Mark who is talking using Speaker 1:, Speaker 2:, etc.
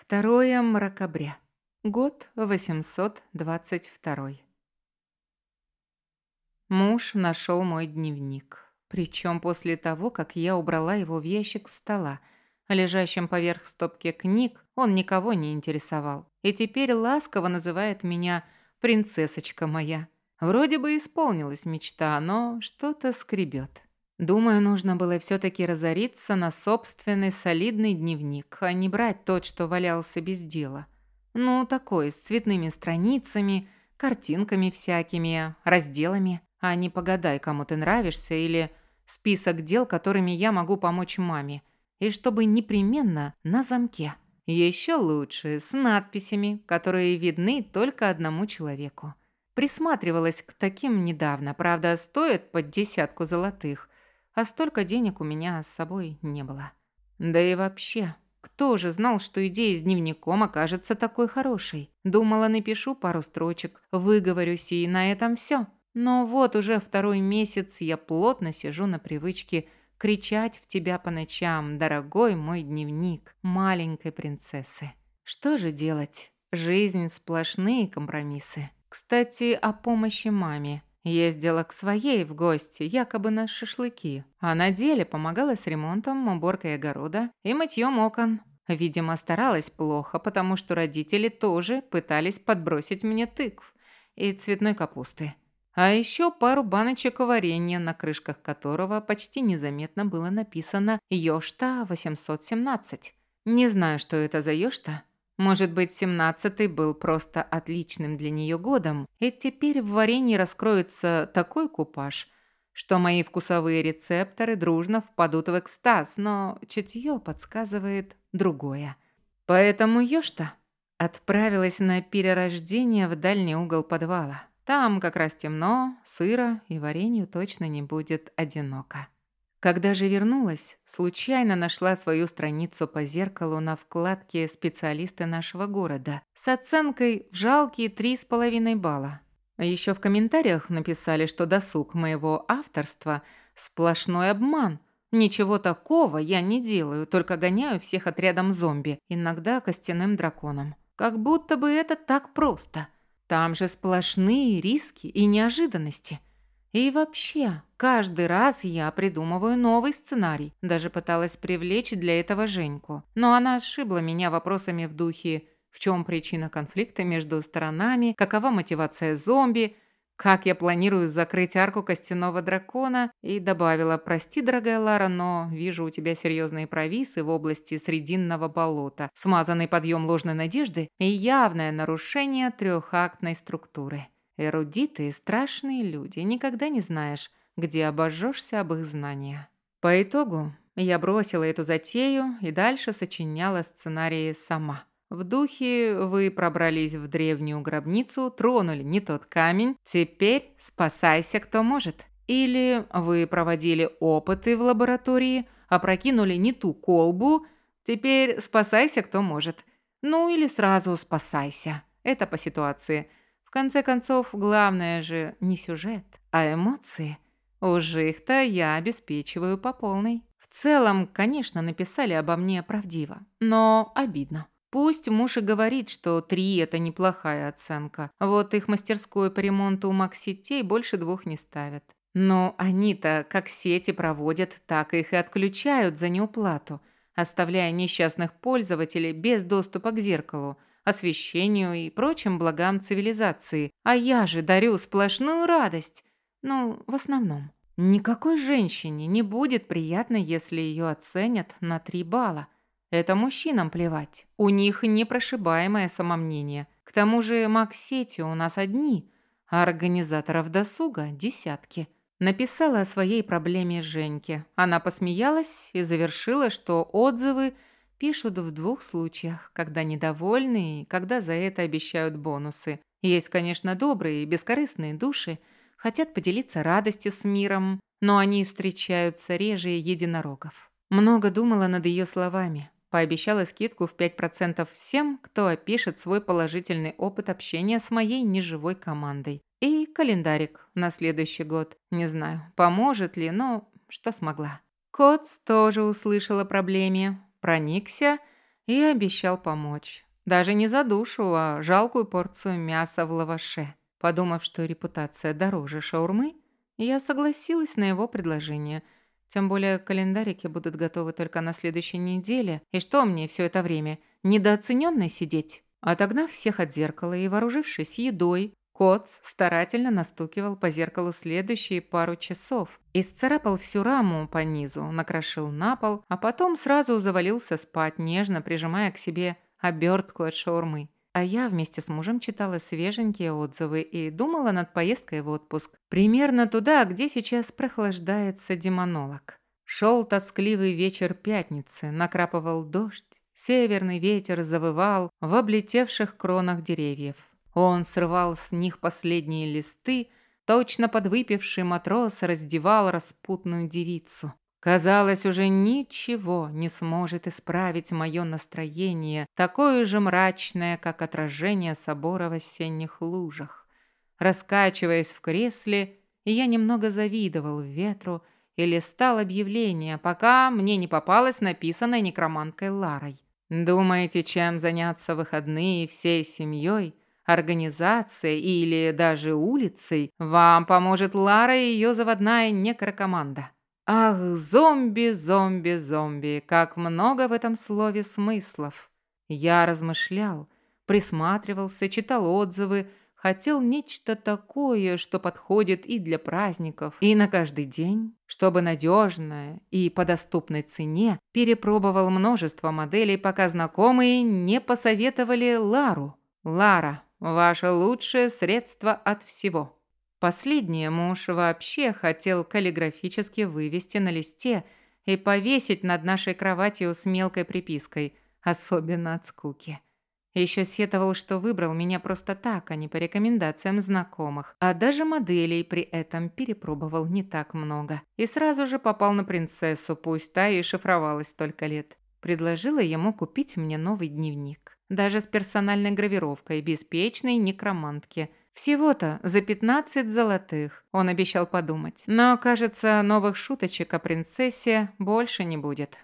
Speaker 1: Второе мракобря. Год 822. Муж нашел мой дневник. Причем после того, как я убрала его в ящик стола. Лежащим поверх стопки книг он никого не интересовал. И теперь ласково называет меня «принцессочка моя». Вроде бы исполнилась мечта, но что-то скребет. Думаю, нужно было все-таки разориться на собственный солидный дневник, а не брать тот, что валялся без дела. Ну, такой, с цветными страницами, картинками всякими, разделами, а не погадай, кому ты нравишься, или список дел, которыми я могу помочь маме. И чтобы непременно на замке. Еще лучше, с надписями, которые видны только одному человеку. Присматривалась к таким недавно, правда, стоят под десятку золотых – а столько денег у меня с собой не было. Да и вообще, кто же знал, что идея с дневником окажется такой хорошей? Думала, напишу пару строчек, выговорюсь и на этом все. Но вот уже второй месяц я плотно сижу на привычке кричать в тебя по ночам, дорогой мой дневник маленькой принцессы. Что же делать? Жизнь сплошные компромиссы. Кстати, о помощи маме. Ездила к своей в гости, якобы на шашлыки, а на деле помогала с ремонтом, уборкой огорода и мытьем окон. Видимо, старалась плохо, потому что родители тоже пытались подбросить мне тыкв и цветной капусты. А еще пару баночек варенья, на крышках которого почти незаметно было написано «Ёшта 817». Не знаю, что это за ёшта, может быть, семнадцатый был просто отличным для нее годом, и теперь в варенье раскроется такой купаж, что мои вкусовые рецепторы дружно впадут в экстаз, но чутье подсказывает другое. Поэтому Ёшта отправилась на перерождение в дальний угол подвала. Там как раз темно, сыро, и варенью точно не будет одиноко. Когда же вернулась, случайно нашла свою страницу по зеркалу на вкладке «Специалисты нашего города» с оценкой в жалкие три с половиной балла. Еще в комментариях написали, что досуг моего авторства – сплошной обман. Ничего такого я не делаю, только гоняю всех отрядом зомби, иногда костяным драконом. Как будто бы это так просто. Там же сплошные риски и неожиданности – и вообще, каждый раз я придумываю новый сценарий. Даже пыталась привлечь для этого Женьку. Но она ошибла меня вопросами в духе «В чем причина конфликта между сторонами?», «Какова мотивация зомби?», «Как я планирую закрыть арку костяного дракона?» и добавила «Прости, дорогая Лара, но вижу у тебя серьезные провисы в области Срединного болота, смазанный подъем ложной надежды и явное нарушение трехактной структуры». Эрудиты и страшные люди, никогда не знаешь, где обожжешься об их знания. По итогу я бросила эту затею и дальше сочиняла сценарии сама. В духе вы пробрались в древнюю гробницу, тронули не тот камень, теперь спасайся кто может. Или вы проводили опыты в лаборатории, опрокинули не ту колбу, теперь спасайся кто может. Ну или сразу спасайся. Это по ситуации – в конце концов, главное же не сюжет, а эмоции. Уж их-то я обеспечиваю по полной. В целом, конечно, написали обо мне правдиво, но обидно. Пусть муж и говорит, что три – это неплохая оценка. Вот их мастерскую по ремонту Макситей больше двух не ставят. Но они-то как сети проводят, так их и отключают за неуплату, оставляя несчастных пользователей без доступа к зеркалу – освещению и прочим благам цивилизации. А я же дарю сплошную радость. Ну, в основном. Никакой женщине не будет приятно, если ее оценят на три балла. Это мужчинам плевать. У них непрошибаемое самомнение. К тому же Максети у нас одни, а организаторов досуга – десятки. Написала о своей проблеме Женьке. Она посмеялась и завершила, что отзывы – Пишут в двух случаях, когда недовольны и когда за это обещают бонусы. Есть, конечно, добрые и бескорыстные души, хотят поделиться радостью с миром, но они встречаются реже единорогов. Много думала над ее словами. Пообещала скидку в 5% всем, кто опишет свой положительный опыт общения с моей неживой командой. И календарик на следующий год. Не знаю, поможет ли, но что смогла. Котс тоже услышала о проблеме, проникся и обещал помочь. Даже не за душу, а жалкую порцию мяса в лаваше. Подумав, что репутация дороже шаурмы, я согласилась на его предложение. Тем более календарики будут готовы только на следующей неделе. И что мне все это время? Недооцененной сидеть? Отогнав всех от зеркала и вооружившись едой, Коц старательно настукивал по зеркалу следующие пару часов. Исцарапал всю раму по низу, накрошил на пол, а потом сразу завалился спать, нежно прижимая к себе обертку от шаурмы. А я вместе с мужем читала свеженькие отзывы и думала над поездкой в отпуск. Примерно туда, где сейчас прохлаждается демонолог. Шел тоскливый вечер пятницы, накрапывал дождь. Северный ветер завывал в облетевших кронах деревьев. Он срывал с них последние листы, точно подвыпивший матрос раздевал распутную девицу. Казалось, уже ничего не сможет исправить мое настроение, такое же мрачное, как отражение собора в осенних лужах. Раскачиваясь в кресле, я немного завидовал ветру и листал объявление, пока мне не попалось написанное некроманткой Ларой. «Думаете, чем заняться выходные всей семьей?» Организацией или даже улицей, вам поможет Лара и ее заводная некрокоманда. Ах, зомби, зомби, зомби, как много в этом слове смыслов. Я размышлял, присматривался, читал отзывы, хотел нечто такое, что подходит и для праздников, и на каждый день, чтобы надежное и по доступной цене перепробовал множество моделей, пока знакомые не посоветовали Лару. Лара, ваше лучшее средство от всего. Последнее муж вообще хотел каллиграфически вывести на листе и повесить над нашей кроватью с мелкой припиской, особенно от скуки. Еще сетовал, что выбрал меня просто так, а не по рекомендациям знакомых. А даже моделей при этом перепробовал не так много. И сразу же попал на принцессу, пусть та и шифровалась столько лет. Предложила ему купить мне новый дневник. Даже с персональной гравировкой, беспечной некромантки – всего-то за 15 золотых, он обещал подумать. Но, кажется, новых шуточек о принцессе больше не будет.